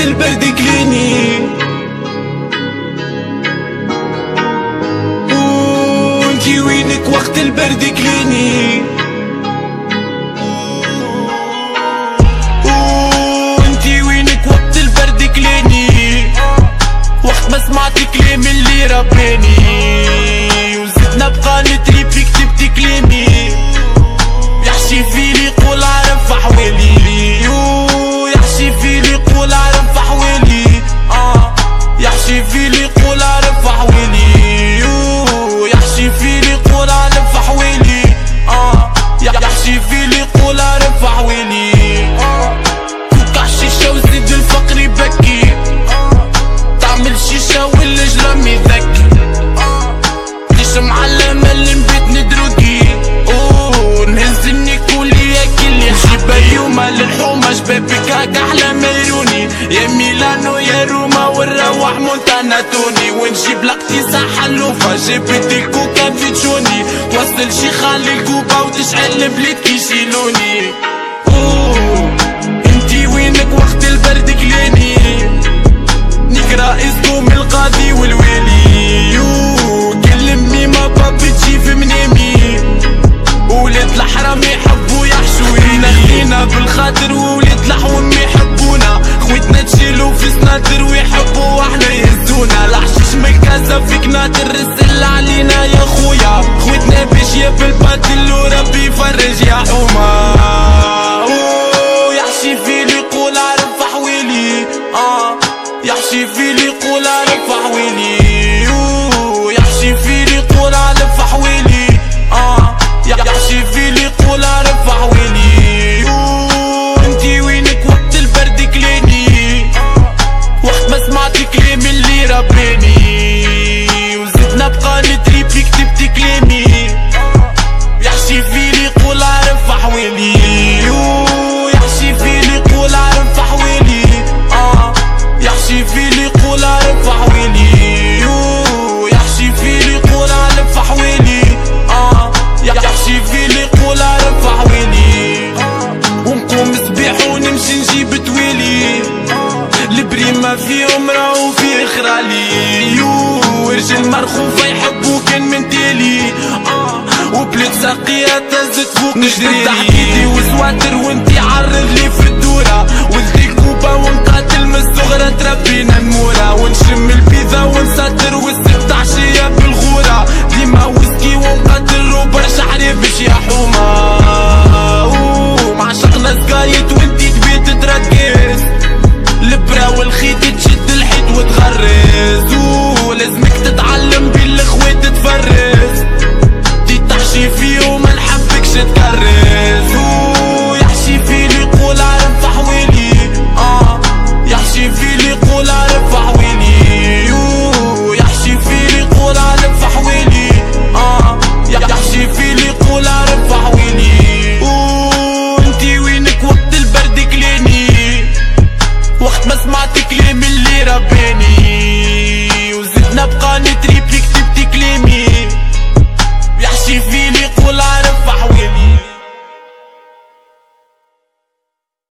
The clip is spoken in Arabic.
البرد كليني. وانتي وينك وقت البرد كليني. شبابك هاك أحلى ميروني يا ميلانو يا روما ونروح مونتانا توني ونجيب لقتي صح اللوفة جبت الكوكا في تشوني توصل شي خالي الكوبا وتشعل البلاد كيشيلوني اوه انتي وينك وقت البرد كلاني نقرا اسمه من القاضي والوالي يو كلمني ما بابي تجي في منامي ولاد الحرام يحبوا يحشوا خلينا بالخاطر في سناتر ويحبوا وإحنا يهزونا الحشيش من الكاسة فيك ناطر رسل علينا يا خويا. خويتنا باشية بالباطل وربي يفرج يا أوه، يحشي فيلي يقول عرف احوالي آه يحشي فيلي يقول عرف احوالي مرخوفة يحبو كان من تالي آه وبلاد ساقية تزت فوق نجري. تحديدي وسواتر وانتي عرض لي في الدورة. ولدي كوبا ونقاتل من الصغرى تربينا نمورة ونشم البيضة الحراس ويحشي في اللي يقول رفع ويلي. آه يحشي في اللي يقول رفع ويلي.